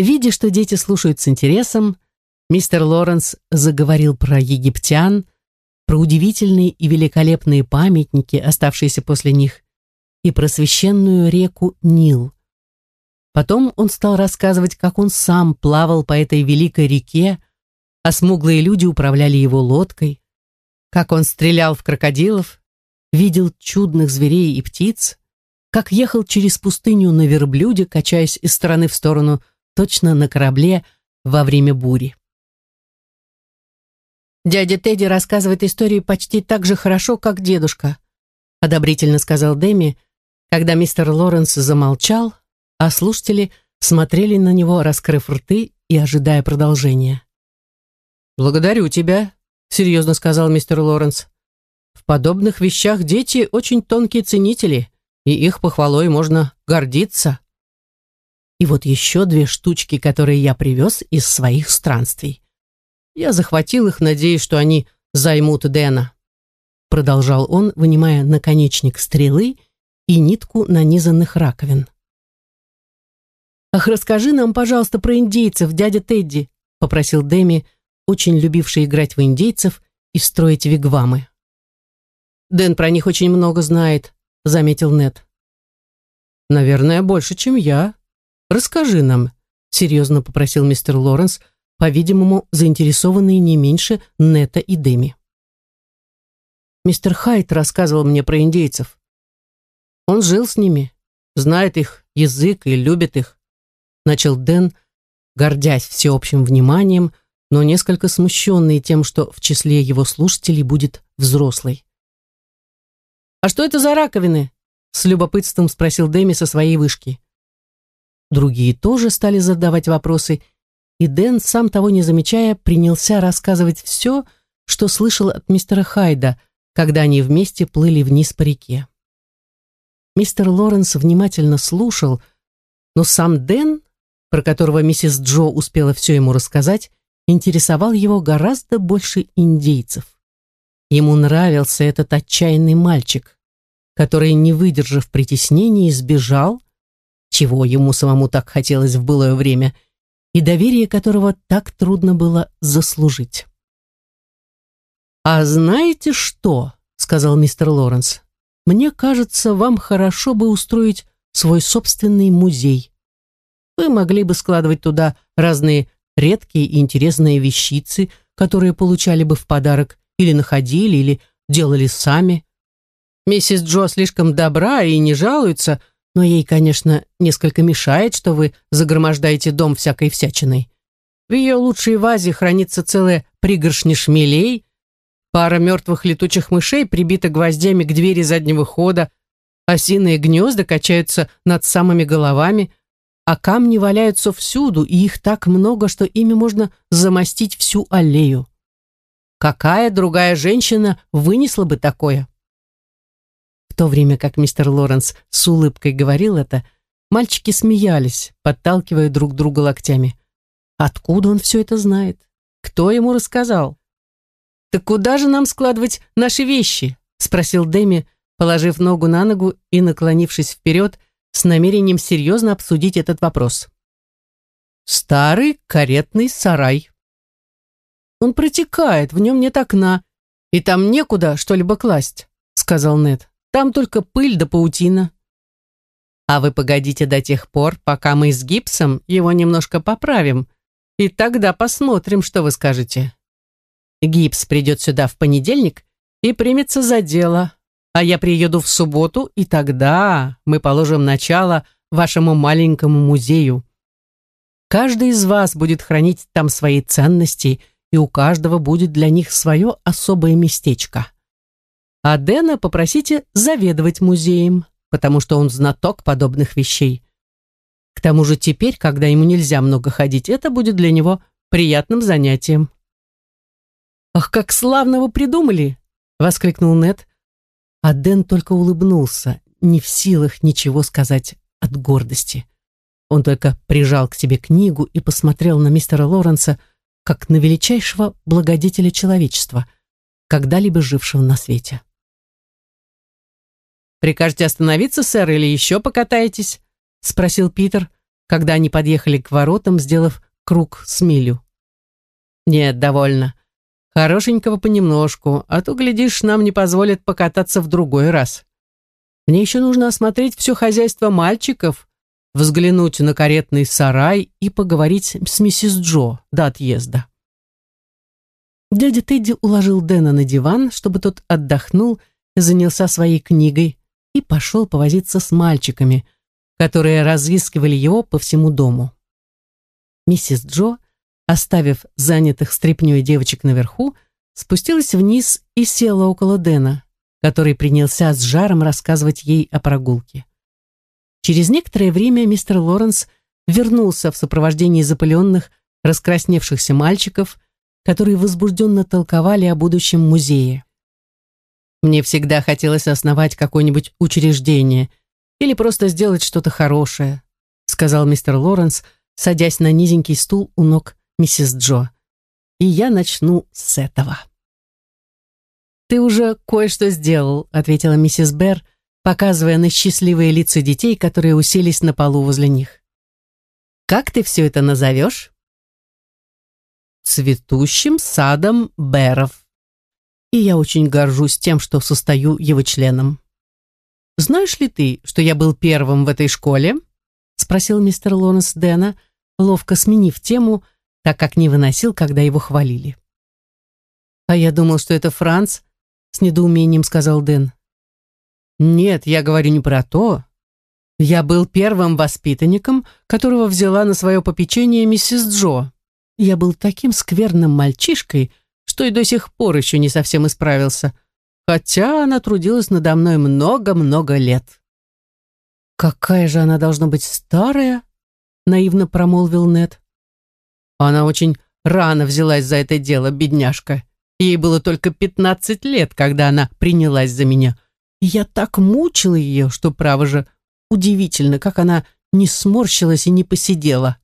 Видя, что дети слушают с интересом, мистер Лоренс заговорил про египтян, про удивительные и великолепные памятники, оставшиеся после них, и про священную реку Нил. Потом он стал рассказывать, как он сам плавал по этой великой реке, а смуглые люди управляли его лодкой, как он стрелял в крокодилов, видел чудных зверей и птиц, как ехал через пустыню на верблюде, качаясь из стороны в сторону, точно на корабле во время бури. «Дядя Тедди рассказывает истории почти так же хорошо, как дедушка», одобрительно сказал Дэми, когда мистер Лоренс замолчал, а слушатели смотрели на него, раскрыв рты и ожидая продолжения. «Благодарю тебя», — серьезно сказал мистер Лоренс. «В подобных вещах дети очень тонкие ценители, и их похвалой можно гордиться». И вот еще две штучки, которые я привез из своих странствий. Я захватил их, надеясь, что они займут Дэна. Продолжал он, вынимая наконечник стрелы и нитку нанизанных раковин. «Ах, расскажи нам, пожалуйста, про индейцев, дядя Тедди», попросил Дэми, очень любивший играть в индейцев и строить вигвамы. «Дэн про них очень много знает», — заметил Нед. «Наверное, больше, чем я. Расскажи нам», — серьезно попросил мистер Лоренс, по-видимому, заинтересованный не меньше Нета и Дэми. Мистер Хайт рассказывал мне про индейцев. Он жил с ними, знает их язык и любит их. Начал Дэн, гордясь всеобщим вниманием, но несколько смущенный тем, что в числе его слушателей будет взрослый. «А что это за раковины?» с любопытством спросил Дэми со своей вышки. Другие тоже стали задавать вопросы, и Дэн, сам того не замечая, принялся рассказывать все, что слышал от мистера Хайда, когда они вместе плыли вниз по реке. Мистер Лоренс внимательно слушал, но сам Дэн, про которого миссис Джо успела все ему рассказать, интересовал его гораздо больше индейцев. Ему нравился этот отчаянный мальчик, который, не выдержав притеснений, сбежал, чего ему самому так хотелось в былое время, и доверие которого так трудно было заслужить. «А знаете что?» — сказал мистер Лоренс. «Мне кажется, вам хорошо бы устроить свой собственный музей. Вы могли бы складывать туда разные редкие и интересные вещицы, которые получали бы в подарок или находили, или делали сами. Миссис Джо слишком добра и не жалуется, но ей, конечно, несколько мешает, что вы загромождаете дом всякой всячиной. В ее лучшей вазе хранится целая пригоршня шмелей, пара мертвых летучих мышей прибита гвоздями к двери заднего хода, осиные гнезда качаются над самыми головами, а камни валяются всюду, и их так много, что ими можно замостить всю аллею. Какая другая женщина вынесла бы такое? То время как мистер Лоренс с улыбкой говорил это, мальчики смеялись, подталкивая друг друга локтями. Откуда он все это знает? Кто ему рассказал? «Так куда же нам складывать наши вещи?» спросил Дэми, положив ногу на ногу и наклонившись вперед, с намерением серьезно обсудить этот вопрос. «Старый каретный сарай». «Он протекает, в нем нет окна, и там некуда что-либо класть», сказал Нед. Там только пыль да паутина. А вы погодите до тех пор, пока мы с гипсом его немножко поправим, и тогда посмотрим, что вы скажете. Гипс придет сюда в понедельник и примется за дело, а я приеду в субботу, и тогда мы положим начало вашему маленькому музею. Каждый из вас будет хранить там свои ценности, и у каждого будет для них свое особое местечко. А Дэна попросите заведовать музеем, потому что он знаток подобных вещей. К тому же теперь, когда ему нельзя много ходить, это будет для него приятным занятием. «Ах, как славно вы придумали!» — воскликнул Нед. А Дэн только улыбнулся, не в силах ничего сказать от гордости. Он только прижал к себе книгу и посмотрел на мистера Лоренса как на величайшего благодетеля человечества, когда-либо жившего на свете. «Прикажете остановиться, сэр, или еще покатаетесь?» — спросил Питер, когда они подъехали к воротам, сделав круг с милю. «Нет, довольно. Хорошенького понемножку, а то, глядишь, нам не позволят покататься в другой раз. Мне еще нужно осмотреть все хозяйство мальчиков, взглянуть на каретный сарай и поговорить с миссис Джо до отъезда». Дядя Тедди уложил Дэна на диван, чтобы тот отдохнул, занялся своей книгой и пошел повозиться с мальчиками, которые разыскивали его по всему дому. Миссис Джо, оставив занятых стряпнёй девочек наверху, спустилась вниз и села около Дэна, который принялся с жаром рассказывать ей о прогулке. Через некоторое время мистер Лоренс вернулся в сопровождении запыленных, раскрасневшихся мальчиков, которые возбужденно толковали о будущем музее. Мне всегда хотелось основать какое-нибудь учреждение или просто сделать что-то хорошее, сказал мистер Лоренс, садясь на низенький стул у ног миссис Джо. И я начну с этого. «Ты уже кое-что сделал», — ответила миссис Берр, показывая на счастливые лица детей, которые уселись на полу возле них. «Как ты все это назовешь?» цветущим садом Бэров. И я очень горжусь тем, что состою его членом. «Знаешь ли ты, что я был первым в этой школе?» спросил мистер Лонес Дэна, ловко сменив тему, так как не выносил, когда его хвалили. «А я думал, что это Франц», — с недоумением сказал Дэн. «Нет, я говорю не про то. Я был первым воспитанником, которого взяла на свое попечение миссис Джо. Я был таким скверным мальчишкой, что и до сих пор еще не совсем исправился, хотя она трудилась надо мной много-много лет. «Какая же она должна быть старая?» — наивно промолвил Нед. «Она очень рано взялась за это дело, бедняжка. Ей было только пятнадцать лет, когда она принялась за меня. И я так мучила ее, что, право же, удивительно, как она не сморщилась и не посидела».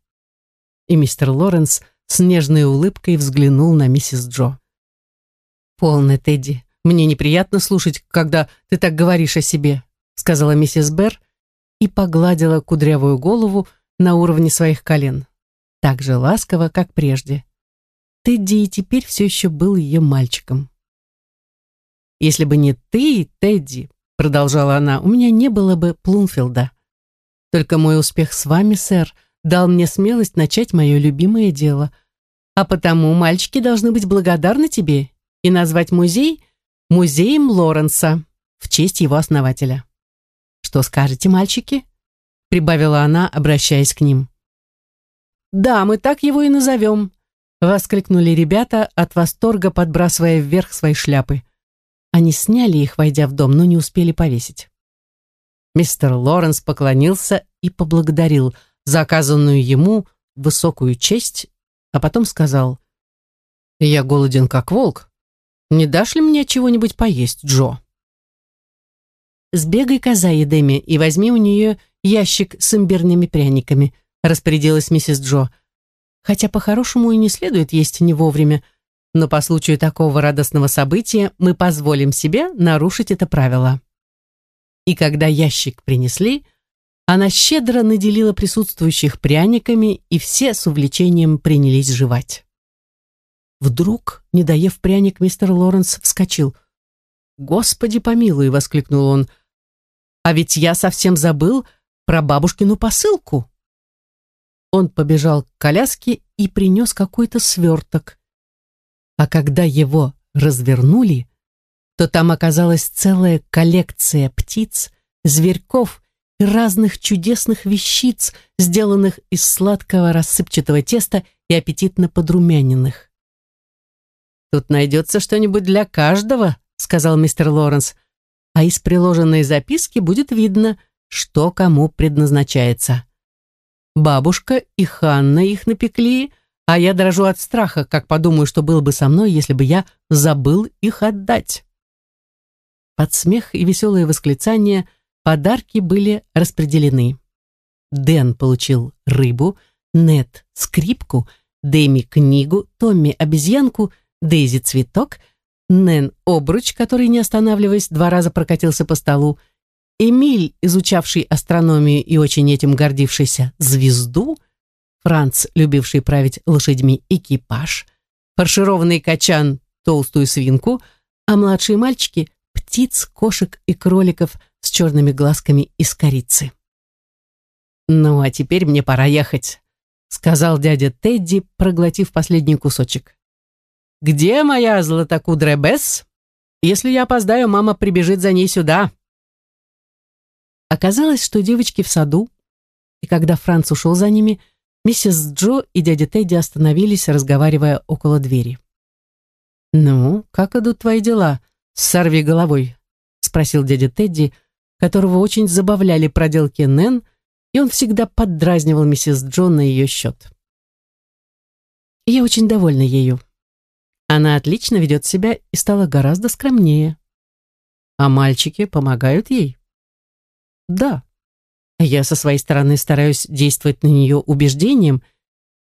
И мистер Лоренс — с нежной улыбкой взглянул на миссис Джо. «Полно, Тедди. Мне неприятно слушать, когда ты так говоришь о себе», сказала миссис Берр и погладила кудрявую голову на уровне своих колен. Так же ласково, как прежде. Тедди и теперь все еще был ее мальчиком. «Если бы не ты, Тедди», продолжала она, «у меня не было бы Плумфилда. Только мой успех с вами, сэр, — дал мне смелость начать мое любимое дело. А потому мальчики должны быть благодарны тебе и назвать музей музеем Лоренса в честь его основателя. Что скажете, мальчики? Прибавила она, обращаясь к ним. Да, мы так его и назовем, воскликнули ребята от восторга, подбрасывая вверх свои шляпы. Они сняли их, войдя в дом, но не успели повесить. Мистер Лоренс поклонился и поблагодарил за оказанную ему высокую честь, а потом сказал, «Я голоден, как волк. Не дашь ли мне чего-нибудь поесть, Джо?» «Сбегай к Азае, и возьми у нее ящик с имбирными пряниками», распорядилась миссис Джо. «Хотя по-хорошему и не следует есть не вовремя, но по случаю такого радостного события мы позволим себе нарушить это правило». И когда ящик принесли, она щедро наделила присутствующих пряниками, и все с увлечением принялись жевать. Вдруг, не доев пряник, мистер Лоренс вскочил. «Господи помилуй!» — воскликнул он. «А ведь я совсем забыл про бабушкину посылку!» Он побежал к коляске и принес какой-то сверток. А когда его развернули, то там оказалась целая коллекция птиц, зверьков и разных чудесных вещиц, сделанных из сладкого рассыпчатого теста и аппетитно подрумяненных. «Тут найдется что-нибудь для каждого», — сказал мистер Лоренс, «а из приложенной записки будет видно, что кому предназначается. Бабушка и Ханна их напекли, а я дрожу от страха, как подумаю, что было бы со мной, если бы я забыл их отдать». Под смех и веселые восклицания Подарки были распределены. Дэн получил рыбу, Нет скрипку, Дэми книгу, Томми обезьянку, Дейзи цветок, Нэн обруч, который, не останавливаясь, два раза прокатился по столу, Эмиль, изучавший астрономию и очень этим гордившийся звезду, Франц, любивший править лошадьми экипаж, фаршированный качан, толстую свинку, а младшие мальчики — птиц, кошек и кроликов с черными глазками из корицы. «Ну, а теперь мне пора ехать», — сказал дядя Тедди, проглотив последний кусочек. «Где моя златокудрая Бесс? Если я опоздаю, мама прибежит за ней сюда». Оказалось, что девочки в саду, и когда Франц ушел за ними, миссис Джо и дядя Тедди остановились, разговаривая около двери. «Ну, как идут твои дела? Сорви головой», — спросил дядя Тедди, которого очень забавляли проделки Нэн, и он всегда поддразнивал миссис Джо на ее счет. «Я очень довольна ею. Она отлично ведет себя и стала гораздо скромнее. А мальчики помогают ей?» Да. Я со своей стороны стараюсь действовать на нее убеждением,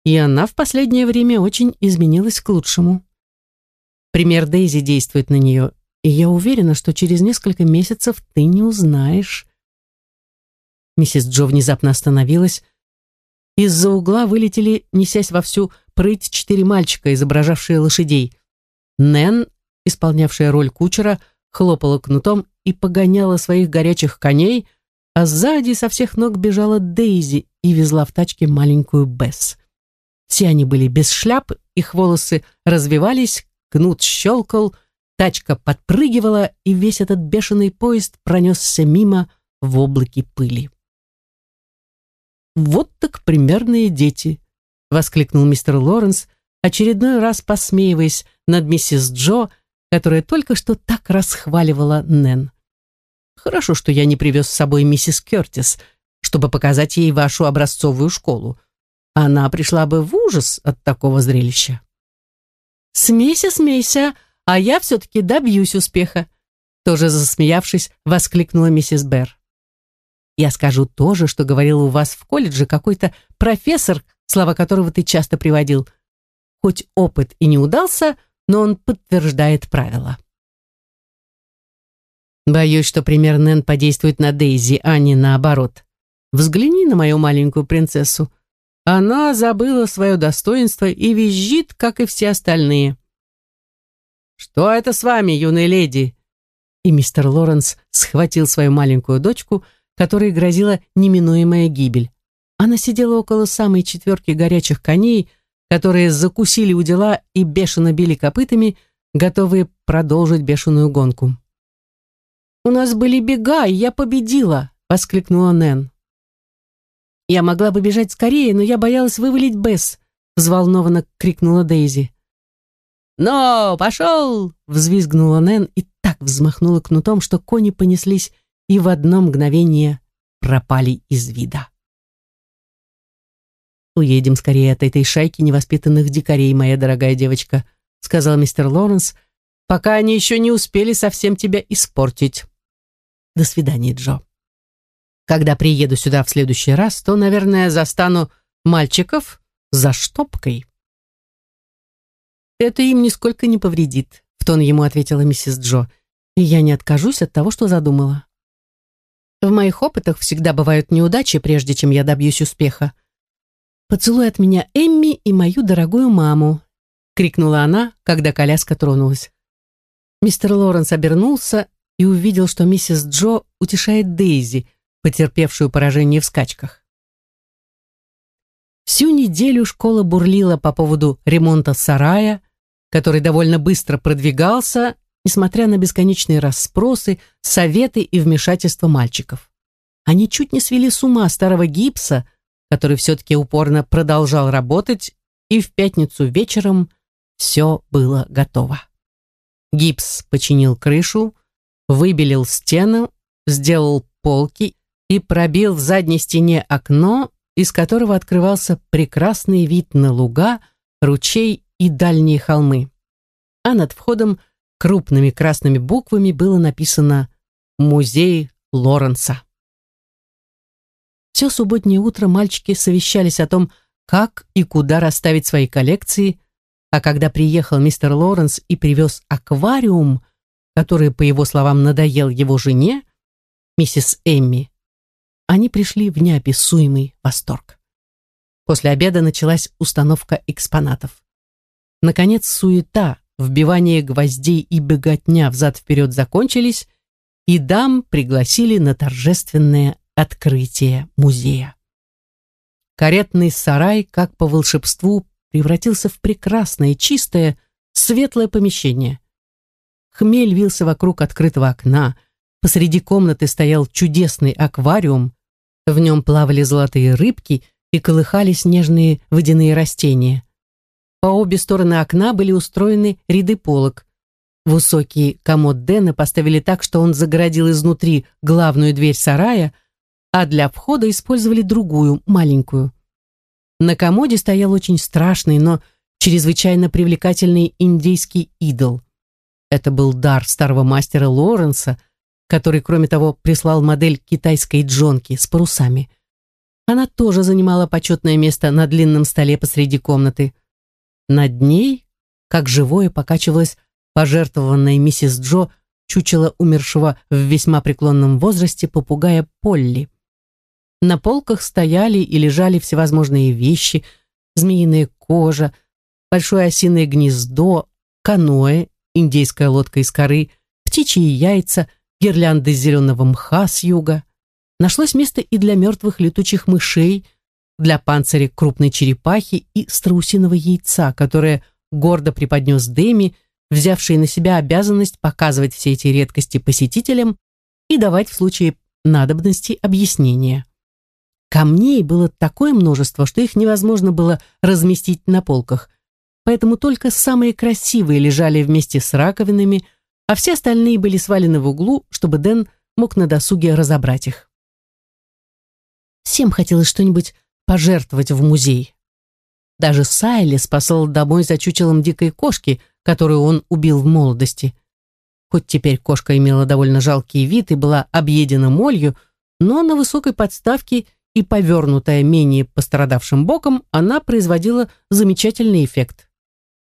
и она в последнее время очень изменилась к лучшему. Пример Дейзи действует на нее, и я уверена, что через несколько месяцев ты не узнаешь. Миссис Джо внезапно остановилась. Из-за угла вылетели, несясь во всю прыть, четыре мальчика, изображавшие лошадей. Нэн, исполнявшая роль кучера, хлопала кнутом и погоняла своих горячих коней, а сзади со всех ног бежала Дейзи и везла в тачке маленькую Бесс. Все они были без шляп, их волосы развивались, кнут щелкал, тачка подпрыгивала, и весь этот бешеный поезд пронесся мимо в облаке пыли. «Вот так примерные дети!» — воскликнул мистер Лоренс, очередной раз посмеиваясь над миссис Джо, которая только что так расхваливала Нэн. Хорошо, что я не привез с собой миссис Кертис, чтобы показать ей вашу образцовую школу. Она пришла бы в ужас от такого зрелища. «Смейся, смейся, а я все-таки добьюсь успеха», тоже засмеявшись, воскликнула миссис Берр. «Я скажу то же, что говорил у вас в колледже какой-то профессор, слова которого ты часто приводил. Хоть опыт и не удался, но он подтверждает правила». Боюсь, что пример Нэн подействует на Дейзи, а не наоборот. Взгляни на мою маленькую принцессу. Она забыла свое достоинство и визжит, как и все остальные. «Что это с вами, юная леди?» И мистер Лоренс схватил свою маленькую дочку, которой грозила неминуемая гибель. Она сидела около самой четверки горячих коней, которые закусили у дела и бешено били копытами, готовые продолжить бешеную гонку. «У нас были бега, и я победила!» — воскликнула Нэн. «Я могла бы бежать скорее, но я боялась вывалить Бесс», — взволнованно крикнула Дейзи. «Но, пошел!» — взвизгнула Нэн и так взмахнула кнутом, что кони понеслись и в одно мгновение пропали из вида. «Уедем скорее от этой шайки невоспитанных дикарей, моя дорогая девочка», — сказал мистер Лоренс, «пока они еще не успели совсем тебя испортить». До свидания, Джо. Когда приеду сюда в следующий раз, то, наверное, застану мальчиков за штопкой. Это им нисколько не повредит, в тон ему ответила миссис Джо, и я не откажусь от того, что задумала. В моих опытах всегда бывают неудачи, прежде чем я добьюсь успеха. «Поцелуй от меня Эмми и мою дорогую маму», — крикнула она, когда коляска тронулась. Мистер Лоренс обернулся и увидел, что миссис Джо утешает Дейзи, потерпевшую поражение в скачках. Всю неделю школа бурлила по поводу ремонта сарая, который довольно быстро продвигался, несмотря на бесконечные расспросы, советы и вмешательства мальчиков. Они чуть не свели с ума старого гипса, который все-таки упорно продолжал работать, и в пятницу вечером все было готово. Гипс починил крышу, выбелил стену, сделал полки и пробил в задней стене окно, из которого открывался прекрасный вид на луга, ручей и дальние холмы. А над входом крупными красными буквами было написано «Музей Лоренса». Все субботнее утро мальчики совещались о том, как и куда расставить свои коллекции, а когда приехал мистер Лоренс и привез аквариум, который, по его словам, надоел его жене, миссис Эмми. Они пришли в неописуемый восторг. После обеда началась установка экспонатов. Наконец суета, вбивание гвоздей и беготня взад-вперед закончились, и дам пригласили на торжественное открытие музея. Каретный сарай, как по волшебству, превратился в прекрасное, чистое, светлое помещение. Хмель вился вокруг открытого окна, посреди комнаты стоял чудесный аквариум, в нем плавали золотые рыбки и колыхались нежные водяные растения. По обе стороны окна были устроены ряды полок. Высокий комод Дэна поставили так, что он загородил изнутри главную дверь сарая, а для входа использовали другую, маленькую. На комоде стоял очень страшный, но чрезвычайно привлекательный индийский идол. Это был дар старого мастера Лоренса, который, кроме того, прислал модель китайской джонки с парусами. Она тоже занимала почетное место на длинном столе посреди комнаты. Над ней, как живое, покачивалась пожертвованная миссис Джо чучело умершего в весьма преклонном возрасте попугая Полли. На полках стояли и лежали всевозможные вещи, змеиная кожа, большое осиное гнездо, каноэ, индейская лодка из коры, птичьи яйца — гирлянды зеленого мха с юга. Нашлось место и для мертвых летучих мышей, для панциря крупной черепахи и страусиного яйца, которое гордо преподнес Дэми, взявший на себя обязанность показывать все эти редкости посетителям и давать в случае надобности объяснения. Камней было такое множество, что их невозможно было разместить на полках, поэтому только самые красивые лежали вместе с раковинами, а все остальные были свалены в углу, чтобы Дэн мог на досуге разобрать их. Всем хотелось что-нибудь пожертвовать в музей. Даже Сайли спасал домой за чучелом дикой кошки, которую он убил в молодости. Хоть теперь кошка имела довольно жалкий вид и была объедена молью, но на высокой подставке и повернутая менее пострадавшим боком, она производила замечательный эффект.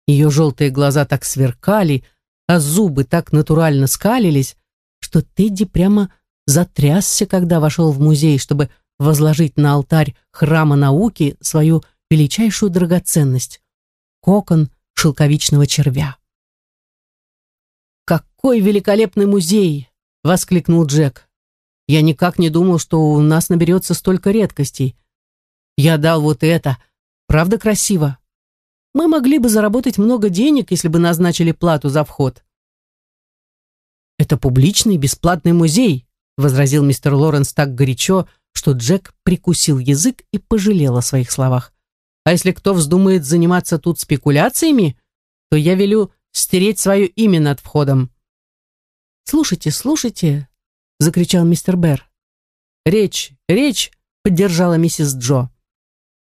Ее желтые глаза так сверкали, а зубы так натурально скалились, что Тедди прямо затрясся, когда вошел в музей, чтобы возложить на алтарь храма науки свою величайшую драгоценность — кокон шелковичного червя. «Какой великолепный музей!» — воскликнул Джек. «Я никак не думал, что у нас наберется столько редкостей. Я дал вот это. Правда красиво?» мы могли бы заработать много денег, если бы назначили плату за вход. «Это публичный бесплатный музей», возразил мистер Лоренс так горячо, что Джек прикусил язык и пожалел о своих словах. «А если кто вздумает заниматься тут спекуляциями, то я велю стереть свое имя над входом». «Слушайте, слушайте», — закричал мистер Берр. «Речь, речь», — поддержала миссис Джо.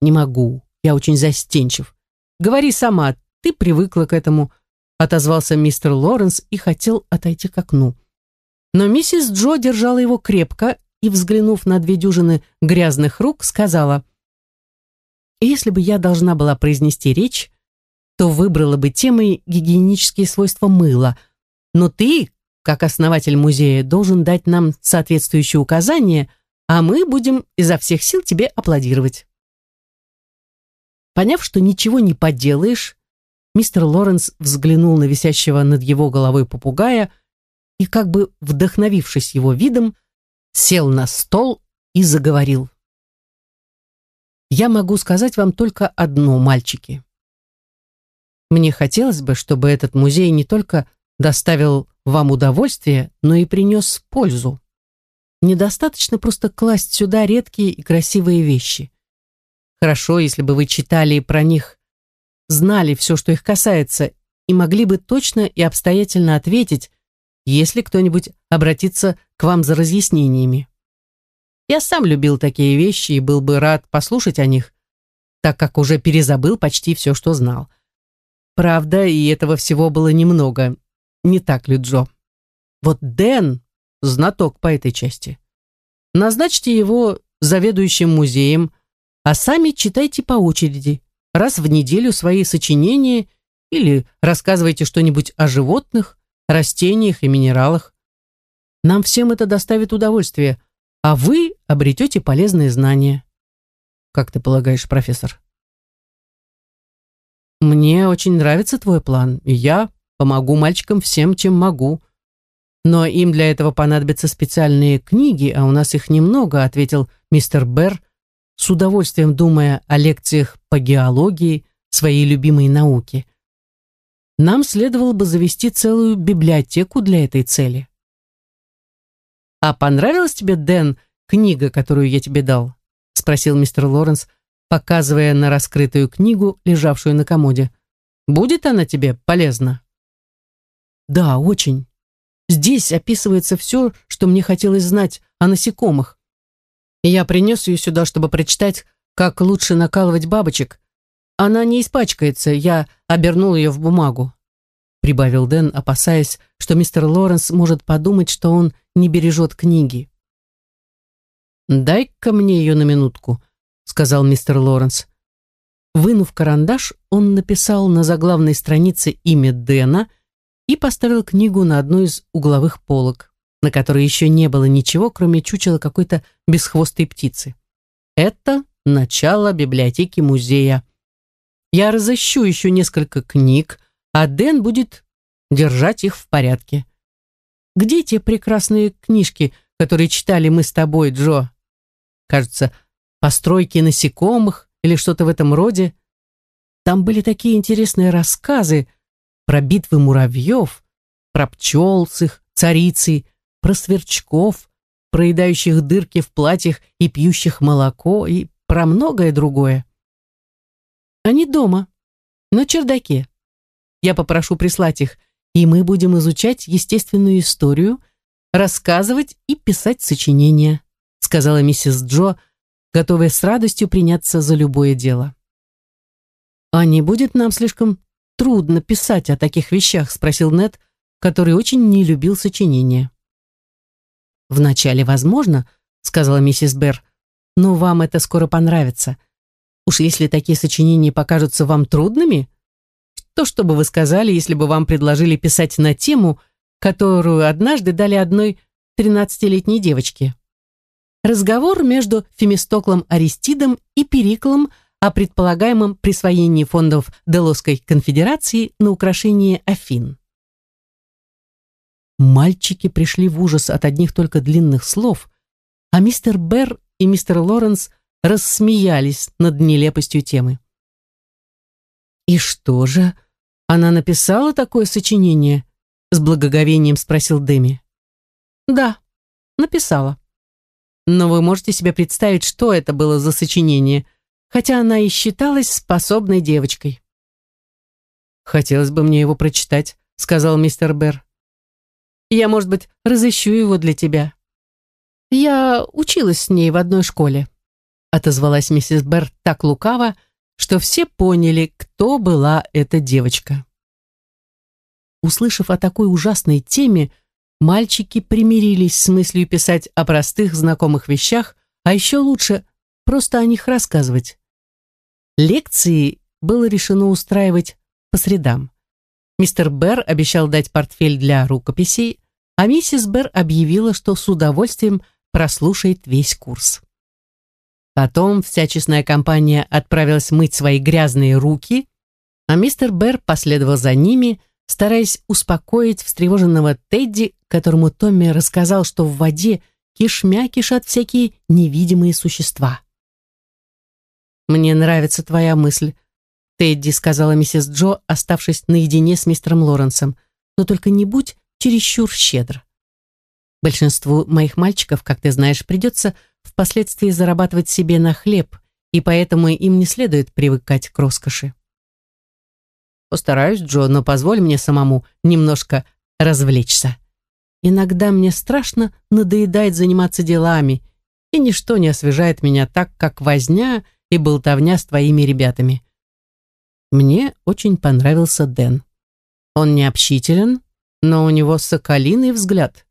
«Не могу, я очень застенчив. Говори сама, ты привыкла к этому», отозвался мистер Лоренс и хотел отойти к окну. Но миссис Джо держала его крепко и, взглянув на две дюжины грязных рук, сказала, «Если бы я должна была произнести речь, то выбрала бы темой гигиенические свойства мыла, но ты, как основатель музея, должен дать нам соответствующие указания, а мы будем изо всех сил тебе аплодировать». Поняв, что ничего не поделаешь, мистер Лоренс взглянул на висящего над его головой попугая и, как бы вдохновившись его видом, сел на стол и заговорил. «Я могу сказать вам только одно, мальчики. Мне хотелось бы, чтобы этот музей не только доставил вам удовольствие, но и принес пользу. Недостаточно просто класть сюда редкие и красивые вещи. Хорошо, если бы вы читали про них, знали все, что их касается, и могли бы точно и обстоятельно ответить, если кто-нибудь обратится вам за разъяснениями. Я сам любил такие вещи и был бы рад послушать о них, так как уже перезабыл почти все, что знал. Правда, и этого всего было немного. Не так ли, Джо? Вот Дэн — знаток по этой части. Назначьте его заведующим музеем, а сами читайте по очереди, раз в неделю свои сочинения или рассказывайте что-нибудь о животных, растениях и минералах. Нам всем это доставит удовольствие, а вы обретете полезные знания. Как ты полагаешь, профессор? Мне очень нравится твой план, и я помогу мальчикам всем, чем могу. Но им для этого понадобятся специальные книги, а у нас их немного, ответил мистер Берр, с удовольствием думая о лекциях по геологии, своей любимой науки. Нам следовало бы завести целую библиотеку для этой цели. «А понравилась тебе, Дэн, книга, которую я тебе дал?» — спросил мистер Лоренс, показывая на раскрытую книгу, лежавшую на комоде. «Будет она тебе полезна?» «Да, очень. Здесь описывается все, что мне хотелось знать о насекомых. Я принес ее сюда, чтобы прочитать, как лучше накалывать бабочек. Она не испачкается, я обернул ее в бумагу», прибавил Дэн, опасаясь, что мистер Лоренс может подумать, что он не бережет книги. «Дай-ка мне ее на минутку», — сказал мистер Лоренс. Вынув карандаш, он написал на заглавной странице имя Дэна и поставил книгу на одну из угловых полок, на которой еще не было ничего, кроме чучела какой-то бесхвостой птицы. Это начало библиотеки музея. Я разыщу еще несколько книг, а Дэн будет держать их в порядке. Где те прекрасные книжки, которые читали мы с тобой, Джо? Кажется, постройки насекомых или что-то в этом роде. Там были такие интересные рассказы про битвы муравьев, про пчел с их царицей, про сверчков, проедающих дырки в платьях и пьющих молоко, и про многое другое. Они дома, на чердаке. Я попрошу прислать их, и мы будем изучать естественную историю, рассказывать и писать сочинения, сказала миссис Джо, готовая с радостью приняться за любое дело. «А не будет нам слишком трудно писать о таких вещах?» спросил Нед, который очень не любил сочинения. «Вначале возможно», — сказала миссис Берр, «но вам это скоро понравится. Уж если такие сочинения покажутся вам трудными, то что бы вы сказали, если бы вам предложили писать на тему, которую однажды дали одной тринадцатилетней девочке? Разговор между Фемистоклом Аристидом и Периклом о предполагаемом присвоении фондов Делосской конфедерации на украшение Афин. Мальчики пришли в ужас от одних только длинных слов, а мистер Берр и мистер Лоренс рассмеялись над нелепостью темы. «И что же, она написала такое сочинение?» с благоговением спросил Дэми. «Да, написала. Но вы можете себе представить, что это было за сочинение, хотя она и считалась способной девочкой». «Хотелось бы мне его прочитать», — сказал мистер Берр. «Я, может быть, разыщу его для тебя». «Я училась с ней в одной школе», — отозвалась миссис Берр так лукаво, что все поняли, кто была эта девочка. Услышав о такой ужасной теме, мальчики примирились с мыслью писать о простых знакомых вещах, а еще лучше просто о них рассказывать. Лекции было решено устраивать по средам. Мистер Берр обещал дать портфель для рукописей, а миссис Берр объявила, что с удовольствием прослушает весь курс. Потом вся честная компания отправилась мыть свои грязные руки, а мистер Берр последовал за ними, стараясь успокоить встревоженного Тедди, которому Томми рассказал, что в воде кишмя кишат всякие невидимые существа. «Мне нравится твоя мысль», — Тедди сказала миссис Джо, оставшись наедине с мистером Лоренсом, «но только не будь чересчур щедр. Большинству моих мальчиков, как ты знаешь, придется впоследствии зарабатывать себе на хлеб, и поэтому им не следует привыкать к роскоши. Постараюсь, Джо, но позволь мне самому немножко развлечься. Иногда мне страшно надоедает заниматься делами, и ничто не освежает меня так, как возня и болтовня с твоими ребятами. Мне очень понравился Дэн. Он не общителен, но у него соколиный взгляд.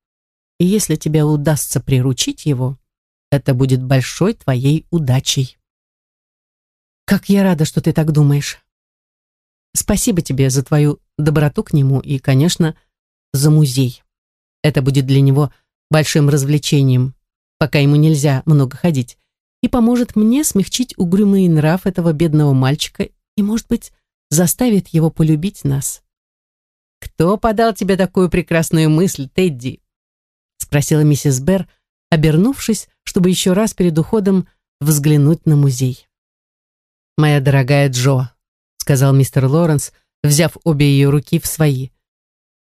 И если тебе удастся приручить его, это будет большой твоей удачей. Как я рада, что ты так думаешь. Спасибо тебе за твою доброту к нему и, конечно, за музей. Это будет для него большим развлечением, пока ему нельзя много ходить, и поможет мне смягчить угрюмый нрав этого бедного мальчика и, может быть, заставит его полюбить нас. «Кто подал тебе такую прекрасную мысль, Тедди?» спросила миссис Берр, обернувшись, чтобы еще раз перед уходом взглянуть на музей. «Моя дорогая Джо», — сказал мистер Лоренс, взяв обе ее руки в свои,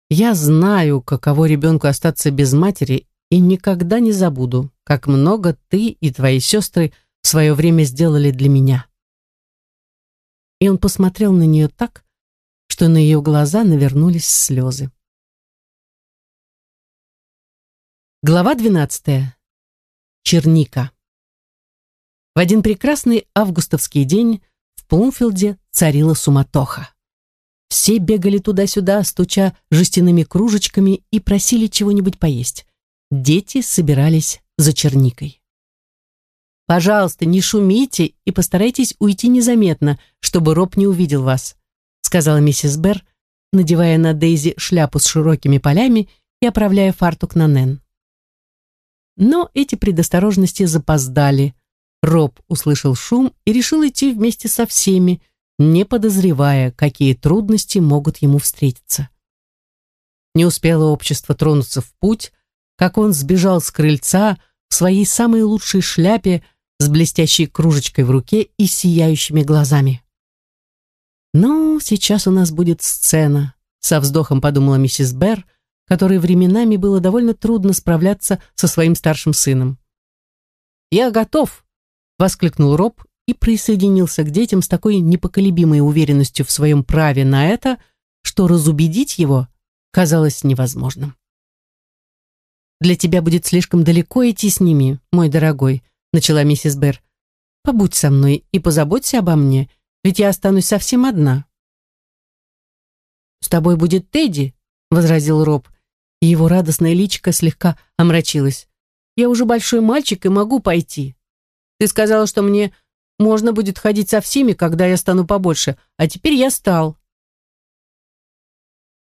«я знаю, каково ребенку остаться без матери, и никогда не забуду, как много ты и твои сестры в свое время сделали для меня». И он посмотрел на нее так, что на ее глаза навернулись слезы. Глава 12. Черника. В один прекрасный августовский день в Плумфилде царила суматоха. Все бегали туда-сюда, стуча жестяными кружечками и просили чего-нибудь поесть. Дети собирались за черникой. «Пожалуйста, не шумите и постарайтесь уйти незаметно, чтобы Роб не увидел вас», сказала миссис Берр, надевая на Дейзи шляпу с широкими полями и оправляя фартук на Нэн. Но эти предосторожности запоздали. Роб услышал шум и решил идти вместе со всеми, не подозревая, какие трудности могут ему встретиться. Не успело общество тронуться в путь, как он сбежал с крыльца в своей самой лучшей шляпе с блестящей кружечкой в руке и сияющими глазами. «Ну, сейчас у нас будет сцена», — со вздохом подумала миссис Берр, которой временами было довольно трудно справляться со своим старшим сыном. «Я готов!» — воскликнул Роб и присоединился к детям с такой непоколебимой уверенностью в своем праве на это, что разубедить его казалось невозможным. «Для тебя будет слишком далеко идти с ними, мой дорогой», — начала миссис Берр. «Побудь со мной и позаботься обо мне, ведь я останусь совсем одна». «С тобой будет Тедди», — возразил Роб, и его радостное личико слегка омрачилось. «Я уже большой мальчик и могу пойти. Ты сказала, что мне можно будет ходить со всеми, когда я стану побольше, а теперь я стал».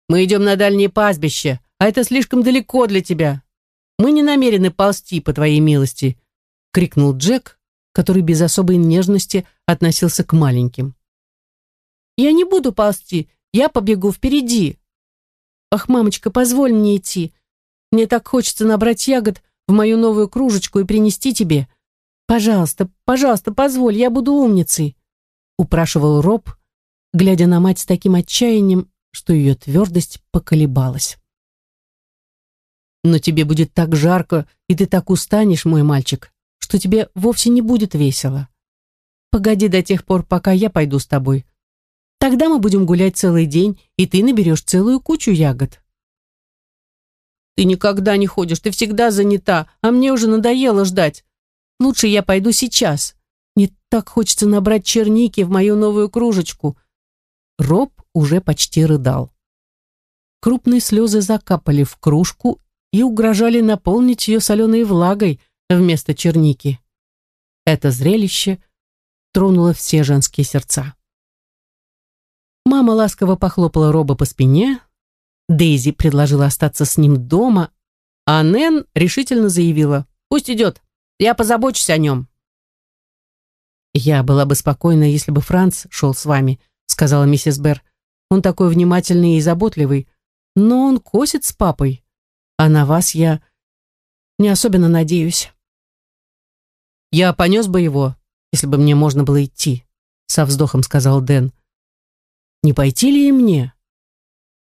«Мы идем на дальнее пастбище, а это слишком далеко для тебя. Мы не намерены ползти, по твоей милости», — крикнул Джек, который без особой нежности относился к маленьким. «Я не буду ползти, я побегу впереди», «Ах, мамочка, позволь мне идти. Мне так хочется набрать ягод в мою новую кружечку и принести тебе. Пожалуйста, пожалуйста, позволь, я буду умницей», упрашивал Роб, глядя на мать с таким отчаянием, что ее твердость поколебалась. «Но тебе будет так жарко, и ты так устанешь, мой мальчик, что тебе вовсе не будет весело. Погоди до тех пор, пока я пойду с тобой. Тогда мы будем гулять целый день, и ты наберешь целую кучу ягод. Ты никогда не ходишь, ты всегда занята, а мне уже надоело ждать. Лучше я пойду сейчас. Мне так хочется набрать черники в мою новую кружечку. Роб уже почти рыдал. Крупные слезы закапали в кружку и угрожали наполнить ее соленой влагой вместо черники. Это зрелище тронуло все женские сердца. Мама ласково похлопала Роба по спине, Дейзи предложила остаться с ним дома, а Нэн решительно заявила, «Пусть идет, я позабочусь о нем». «Я была бы спокойна, если бы Франц шел с вами», сказала миссис Берр. «Он такой внимательный и заботливый, но он косит с папой, а на вас я не особенно надеюсь». «Я понес бы его, если бы мне можно было идти», со вздохом сказал Дэн. Не пойти ли и мне?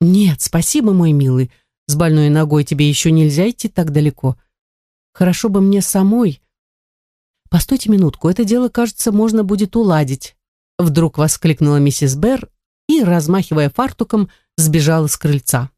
Нет, спасибо, мой милый. С больной ногой тебе еще нельзя идти так далеко. Хорошо бы мне самой. Постойте минутку, это дело, кажется, можно будет уладить. Вдруг воскликнула миссис Берр и, размахивая фартуком, сбежала с крыльца.